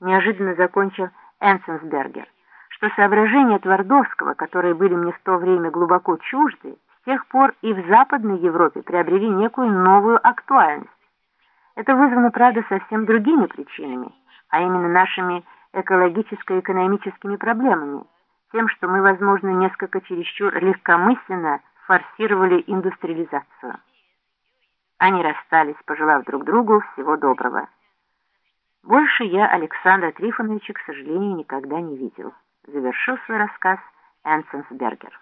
неожиданно закончил Энсенсбергер, что соображения Твардовского, которые были мне в то время глубоко чужды, с тех пор и в Западной Европе приобрели некую новую актуальность. Это вызвано, правда, совсем другими причинами, а именно нашими экологическо-экономическими проблемами, тем, что мы, возможно, несколько чересчур легкомысленно форсировали индустриализацию. Они расстались, пожелав друг другу всего доброго. Больше я Александра Трифоновича, к сожалению, никогда не видел. Завершил свой рассказ Энсенсбергер.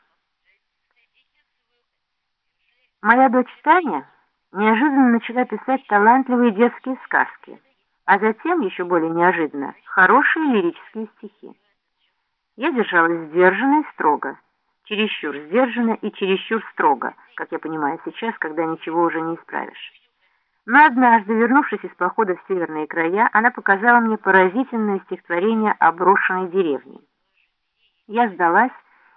Моя дочь Таня неожиданно начала писать талантливые детские сказки, а затем, еще более неожиданно, хорошие лирические стихи. Я держалась сдержанно и строго, чересчур сдержанно и чересчур строго, как я понимаю сейчас, когда ничего уже не исправишь. Но однажды, вернувшись из похода в северные края, она показала мне поразительное стихотворение о брошенной деревне. Я сдалась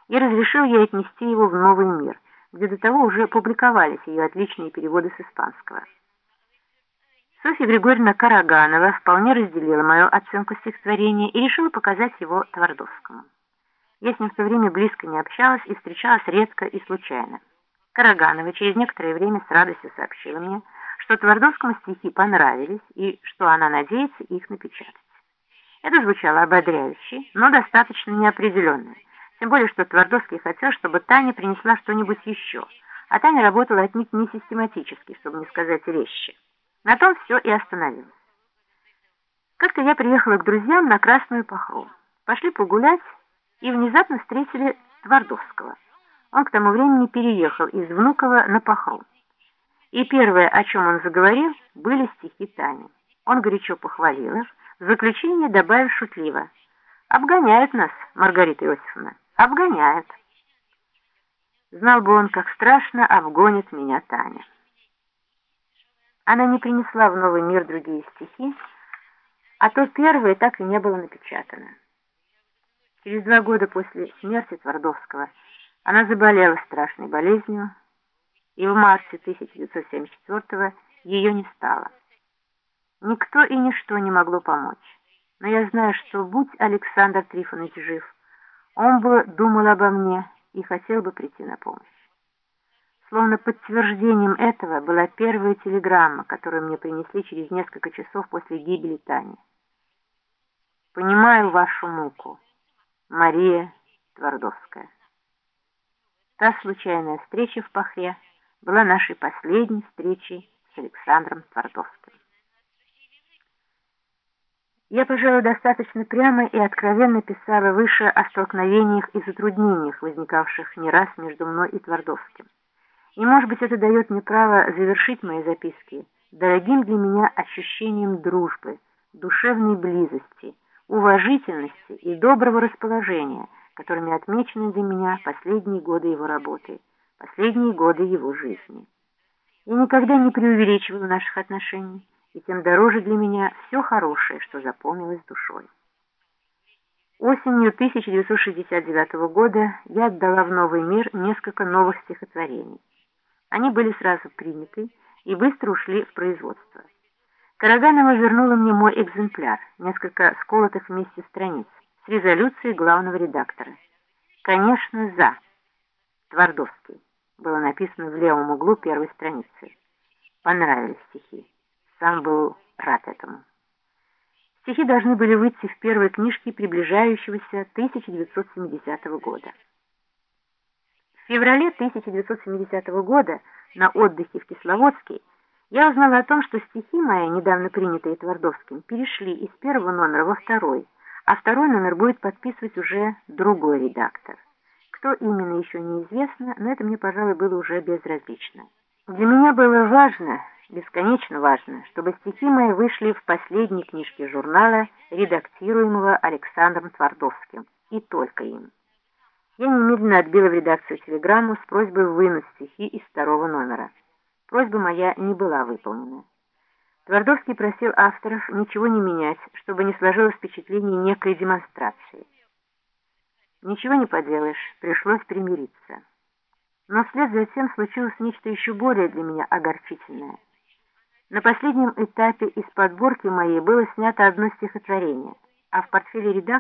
и разрешил ей отнести его в новый мир, где до того уже публиковались ее отличные переводы с испанского. Софья Григорьевна Караганова вполне разделила мою оценку стихотворения и решила показать его Твардовскому. Я с ним в то время близко не общалась и встречалась редко и случайно. Караганова через некоторое время с радостью сообщила мне, что Твардовскому стихи понравились и что она надеется их напечатать. Это звучало ободряюще, но достаточно неопределенно, тем более, что Твардовский хотел, чтобы Таня принесла что-нибудь еще, а Таня работала отнюдь не систематически, чтобы не сказать резче. На том все и остановилось. Как-то я приехала к друзьям на Красную Пахру. Пошли погулять и внезапно встретили Твардовского. Он к тому времени переехал из Внуково на Пахру. И первое, о чем он заговорил, были стихи Тани. Он горячо похвалил их, в заключение добавив шутливо. «Обгоняют нас, Маргарита Иосифовна, обгоняют». Знал бы он, как страшно обгонит меня Таня. Она не принесла в новый мир другие стихи, а то первое так и не было напечатано. Через два года после смерти Твардовского она заболела страшной болезнью, и в марте 1974 ее не стало. Никто и ничто не могло помочь. Но я знаю, что будь Александр Трифонович жив, он бы думал обо мне и хотел бы прийти на помощь. Словно подтверждением этого была первая телеграмма, которую мне принесли через несколько часов после гибели Тани. «Понимаю вашу муку. Мария Твардовская». Та случайная встреча в Пахре была нашей последней встречей с Александром Твардовским. Я, пожалуй, достаточно прямо и откровенно писала выше о столкновениях и затруднениях, возникавших не раз между мной и Твардовским. И, может быть, это дает мне право завершить мои записки дорогим для меня ощущением дружбы, душевной близости, уважительности и доброго расположения, которыми отмечены для меня последние годы его работы, последние годы его жизни. Я никогда не преувеличивала наших отношений, и тем дороже для меня все хорошее, что запомнилось душой. Осенью 1969 года я отдала в новый мир несколько новых стихотворений. Они были сразу приняты и быстро ушли в производство. Караганова вернула мне мой экземпляр, несколько сколотых вместе страниц, с резолюцией главного редактора. «Конечно, за!» Твардовский. Было написано в левом углу первой страницы. Понравились стихи. Сам был рад этому. Стихи должны были выйти в первой книжке приближающегося 1970 года. В феврале 1970 года на отдыхе в Кисловодске я узнала о том, что стихи мои, недавно принятые Твардовским, перешли из первого номера во второй, а второй номер будет подписывать уже другой редактор. Кто именно еще неизвестно, но это мне, пожалуй, было уже безразлично. Для меня было важно бесконечно важно, чтобы стихи мои вышли в последней книжке журнала, редактируемого Александром Твардовским, и только им. Я немедленно отбила в редакцию телеграмму с просьбой вынуть стихи из второго номера. Просьба моя не была выполнена. Твардовский просил авторов ничего не менять, чтобы не сложилось впечатление некой демонстрации. Ничего не поделаешь, пришлось примириться. Но вслед за тем случилось нечто еще более для меня огорчительное – на последнем этапе из подборки моей было снято одно стихотворение – а в портфеле редактора